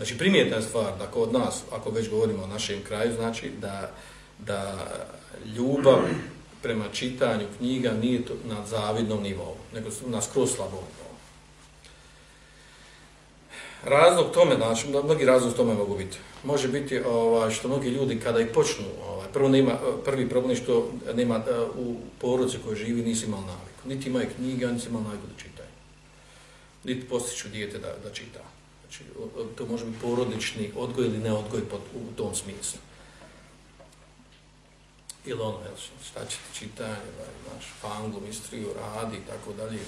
Znači, primjetna stvar da kod nas, ako već govorimo o našem kraju, znači da, da ljubav prema čitanju knjiga nije to na zavidnom nivou, nego na skroz slabom nivou. Razlog tome, znači, mnogi razlog tome mogu biti. Može biti ovaj, što mnogi ljudi kada i počnu, ovaj, prvo nema, prvi problem što nema e, u porodce koji živi nisi imali naviku. Niti imaju knjiga, niti imali naviku da čitaju. Niti postiću dijete da, da čita. Znači, to može biti porodični odgoj ili neodgoj pod, u tom smislu. Ili ono, jel, šta će ti čitanje, imaš fanglu, mistriju, radi i tako dalje.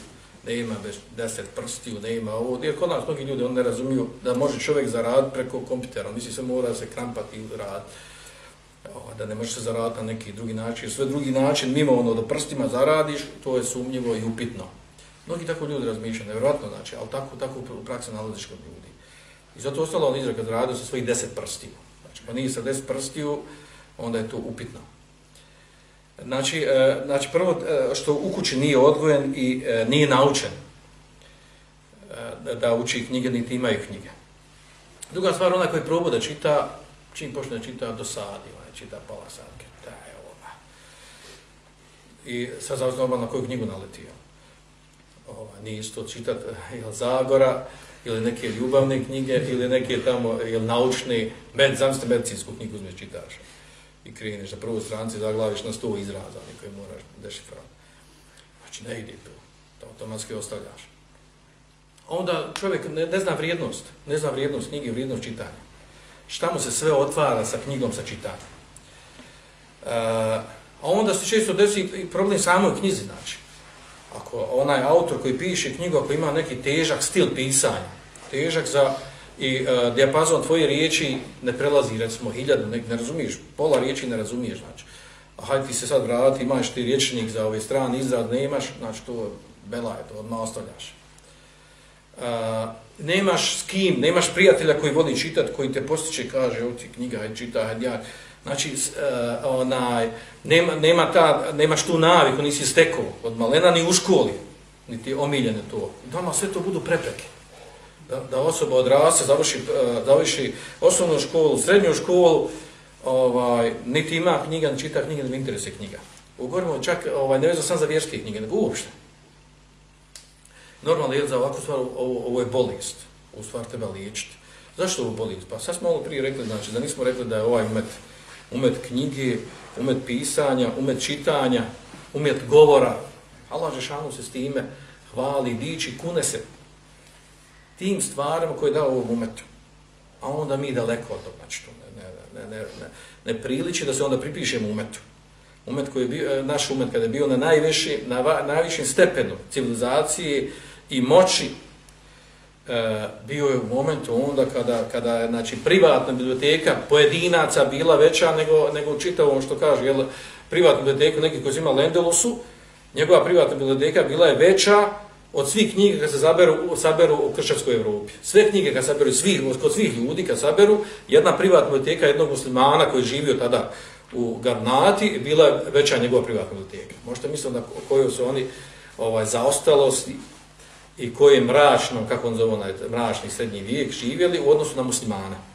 Ne ima bez deset prstiju, ne ima ovo. Jer kod nas mnogi ljudi on ne razumiju da može čovjek zaraditi preko kompitera. On misli se mora se krampati ili raditi. Da ne može se zaraditi na neki drugi način. Sve drugi način, mimo ono da prstima zaradiš, to je sumnjivo i upitno. Mnogi tako ljudi razmišljaju, nevjerojatno znači, ali tako, tako u praksi nalaziš kod ljudi. I zato ostalo on izrak radio sa svojih deset prstiju. Znači, pa nije sa deset prstiju, onda je to upitno. Znači, e, znači prvo e, što u kući nije odgojen i e, nije naučen da, da uči knjige, niti imaju knjige. Druga stvar, ona koji probu da čita, čim počne da čita, dosadi, ona čita pola sadke, da je ona. I sad zavisno normalno na koju knjigu naletio. Nije isto čitat eh, jel, Zagora, ili neke ljubavne knjige, ili neke tamo eh, jel, naučne, med, zamislite medicinsku knjigu uzmeš čitaš i kreneš na prvu stranci, zaglaviš na sto izraza koje moraš dešifrati. Znači, ne ide to. To automatski ostavljaš. Onda čovjek ne, ne zna vrijednost, ne zna vrijednost knjige, vrijednost čitanja. Šta mu se sve otvara sa knjigom, sa čitanjem. E, a onda se često desi problem samoj knjizi, znači ako onaj autor koji piše knjigu, ako ima neki težak stil pisanja, težak za i uh, dijapazon tvoje riječi ne prelazi, recimo, hiljadu, ne, ne razumiješ, pola riječi ne razumiješ, znači. A hajde ti se sad vrati, imaš ti riječnik za ove strane, izrad nemaš, znači to bela je, to odmah ostavljaš. Uh, nemaš s kim, nemaš prijatelja koji vodi čitat, koji te postiče, kaže, ovo ti knjiga, hajde čita, hajde ja. Znači, uh, onaj, nema, nema ta, nemaš tu naviku, nisi stekao od malena ni u školi, niti omiljene to. Doma sve to budu prepreke. Da, da osoba odraste, završi, uh, završi osnovnu školu, srednju školu, ovaj, niti ima knjiga, ne čita knjige, ne interese knjiga. Ugovorimo čak, ovaj, ne vezam sam za vjerske knjige, nego uopšte. Normalno je za ovakvu stvar, ovo, ovo je bolest. U stvar treba liječiti. Zašto ovo bolest? Pa sad smo malo prije rekli, znači, da nismo rekli da je ovaj met umet knjige, umet pisanja, umet čitanja, umet govora. Allah Žešanu se s time hvali, diči, kune se tim stvarima koje je dao ovom umetu. A onda mi daleko od toga, znači to ne, ne, ne, ne, ne priliči da se onda pripišemo umetu. Umet koji je bio, e, naš umet kada je bio na najviši, na najvišim stepenu civilizacije i moći, E, bio je u momentu onda kada, kada je znači, privatna biblioteka pojedinaca bila veća nego, nego čitavom ono što kaže, jel, privatna biblioteka, neki koji ima Lendelosu, njegova privatna biblioteka bila je veća od svih knjiga kad se zaberu, saberu u kršćanskoj Evropi. Sve knjige kad saberu, svih, kod svih ljudi kad saberu, jedna privatna biblioteka jednog muslimana koji je živio tada u Garnati, bila je veća njegova privatna biblioteka. Možete misliti na koju su oni ovaj, zaostalosti i koje je mračno, kako on zove onaj mračni srednji vijek, živjeli u odnosu na muslimana.